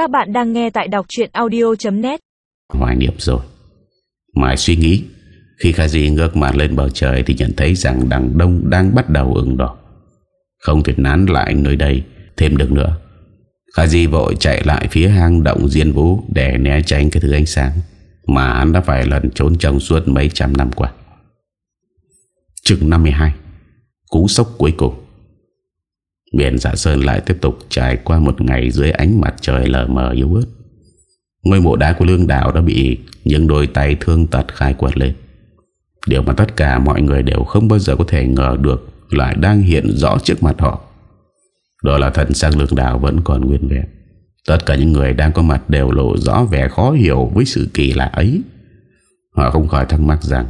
Các bạn đang nghe tại đọc chuyện audio.net Hoài niệm rồi. Mai suy nghĩ, Khi kazi ngước mặt lên bầu trời Thì nhận thấy rằng đằng đông đang bắt đầu ửng đỏ. Không thể nán lại nơi đây Thêm được nữa. Kazi vội chạy lại phía hang động Diên Vũ Để né tránh cái thứ ánh sáng Mà hắn đã phải lần trốn trong suốt mấy trăm năm qua. Chừng 52 Cú sốc cuối cùng. Biển dạ sơn lại tiếp tục trải qua một ngày dưới ánh mặt trời lờ mờ yếu ớt. Ngôi mộ đá của lương đảo đã bị những đôi tay thương tật khai quật lên. Điều mà tất cả mọi người đều không bao giờ có thể ngờ được lại đang hiện rõ trước mặt họ. Đó là thần sang lương đảo vẫn còn nguyên vẹn. Tất cả những người đang có mặt đều lộ rõ vẻ khó hiểu với sự kỳ lạ ấy. Họ không khỏi thắc mắc rằng,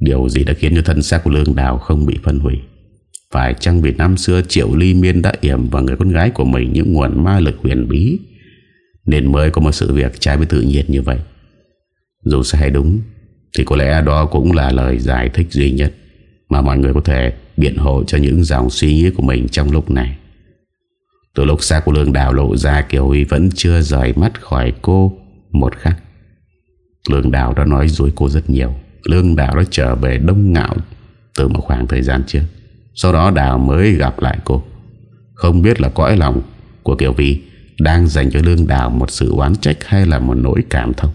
điều gì đã khiến cho thân xác của lương đảo không bị phân hủy. Phải chăng vì năm xưa Triệu Ly Miên đã yểm vào người con gái của mình những nguồn ma lực huyền bí? Nên mới có một sự việc trái với tự nhiên như vậy. Dù sai đúng, Thì có lẽ đó cũng là lời giải thích duy nhất Mà mọi người có thể biện hộ cho những dòng suy nghĩ của mình trong lúc này. Từ lúc xa của Lương Đào lộ ra, Kiều Huy vẫn chưa rời mắt khỏi cô một khắc. Lương Đào đã nói dối cô rất nhiều. Lương Đào đã trở về đông ngạo từ một khoảng thời gian trước sau đó Đào mới gặp lại cô. Không biết là cõi lòng của Kiều Vi Đang dành cho Lương Đào một sự oán trách Hay là một nỗi cảm thông.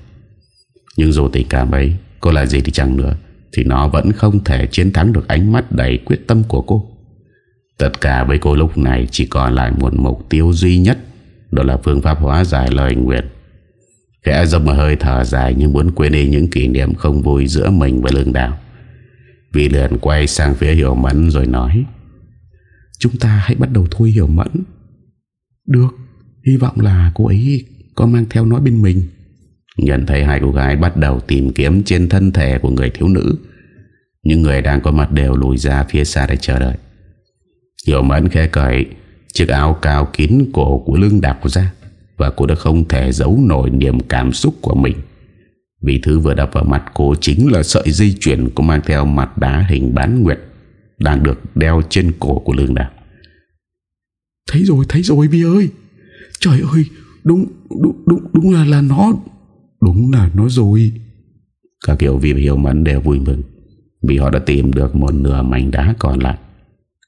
Nhưng dù tình cảm ấy Cô là gì thì chẳng nữa, Thì nó vẫn không thể chiến thắng được ánh mắt đầy quyết tâm của cô. Tất cả với cô lúc này Chỉ còn lại một mục tiêu duy nhất, Đó là phương pháp hóa giải lời nguyện. Khẽ dâm một hơi thở dài Nhưng muốn quên đi những kỷ niệm không vui Giữa mình và Lương Đào vì liền quay sang phía Hiểu Mẫn rồi nói, Chúng ta hãy bắt đầu thôi Hiểu Mẫn. Được, Hy vọng là cô ấy có mang theo nó bên mình. Nhận thấy hai cô gái bắt đầu tìm kiếm trên thân thể của người thiếu nữ, Những người đang có mặt đều lùi ra phía xa để chờ đợi. Hiểu Mẫn khẽ cởi Chiếc áo cao kín cổ của lưng đạp ra Và cô đã không thể giấu nổi niềm cảm xúc của mình vì thứ vừa đập vào mặt cô chính là sợi dây chuyển có mang theo mặt đá hình bán nguyệt đang được đeo trên cổ của lương đào. Thấy rồi, thấy rồi Vi ơi. Trời ơi, đúng, đúng, đúng, đúng là là nó. Đúng là nó rồi. Các kiểu Vi và Hiểu Mẫn đều vui mừng vì họ đã tìm được một nửa mảnh đá còn lại.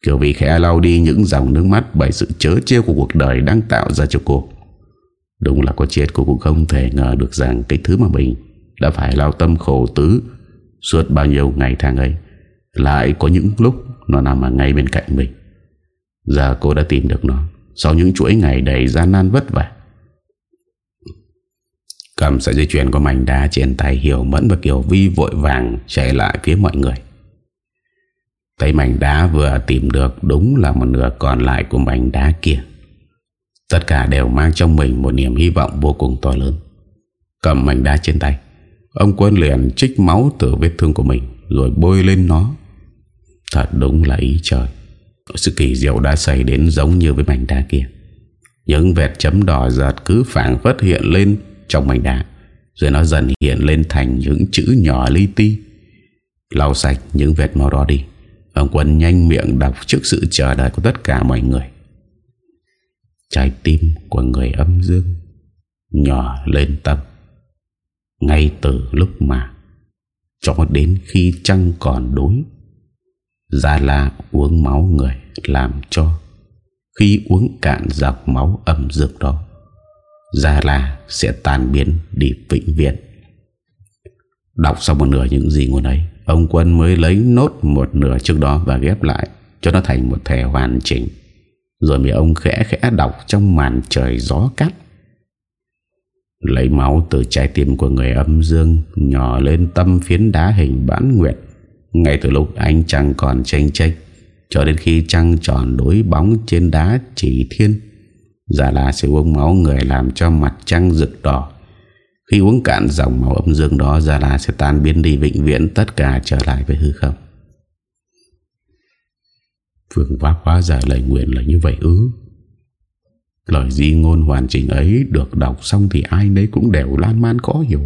Kiều Vi khẽ lau đi những dòng nước mắt bởi sự chớ trêu của cuộc đời đang tạo ra cho cô. Đúng là có chết cô cũng không thể ngờ được rằng cái thứ mà mình đã phải lao tâm khổ tứ suốt bao nhiêu ngày tháng ấy, lại có những lúc nó nằm ở ngay bên cạnh mình. Giờ cô đã tìm được nó sau những chuỗi ngày đầy gian nan vất vả. Cầm sợi dây chuyền của mảnh đá trên tay Hiểu Mẫn và Kiều Vi vội vàng chạy lại phía mọi người. Thấy mảnh đá vừa tìm được đúng là một nửa còn lại của mảnh đá kia. Tất cả đều mang trong mình một niềm hy vọng vô cùng to lớn. Cầm mảnh đá trên tay. Ông quân liền trích máu từ vết thương của mình, Rồi bôi lên nó. Thật đúng là ý trời. Sự kỳ diệu đã xảy đến giống như với mảnh đá kia. Những vẹt chấm đỏ giật cứ phản phất hiện lên trong mảnh đá, Rồi nó dần hiện lên thành những chữ nhỏ li ti. Lau sạch những vẹt màu đó đi. Ông quân nhanh miệng đọc trước sự chờ đợi của tất cả mọi người. Trái tim của người âm dương Nhỏ lên tâm ngay từ lúc mà Cho đến khi trăng còn đối Gia La uống máu người Làm cho Khi uống cạn dọc máu âm dược đó, Gia La sẽ tan biến đi vĩnh viễn. Đọc xong một nửa những gì ngôn ấy, Ông Quân mới lấy nốt một nửa trước đó Và ghép lại cho nó thành một thể hoàn chỉnh. Rồi mới ông khẽ khẽ đọc trong màn trời gió cắt. Lấy máu từ trái tim của người âm dương, Nhỏ lên tâm phiến đá hình bán nguyệt Ngay từ lúc anh trăng còn tranh tranh Cho đến khi trăng tròn đối bóng trên đá chỉ thiên Giả là sẽ uống máu người làm cho mặt trăng rực đỏ. Khi uống cạn dòng máu âm dương đó Giả là sẽ tan biến đi vĩnh viễn, Tất cả trở lại với hư không. Phương pháp hóa giải lời nguyện là như vậy ư? Lời di ngôn hoàn chỉnh ấy được đọc xong thì ai nấy cũng đều lan man khó hiểu.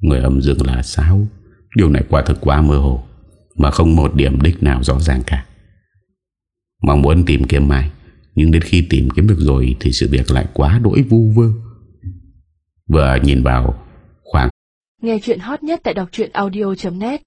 Người âm dương là sao? Điều này quả thực quá mơ hồ, mà không một điểm đích nào rõ ràng cả. Mong muốn tìm kiếm mai, nhưng đến khi tìm kiếm được rồi thì sự việc lại quá đỗi vu vơ, Vừa nhìn vào khoảng Nghe chuyện hot nhất tại đọc audio.net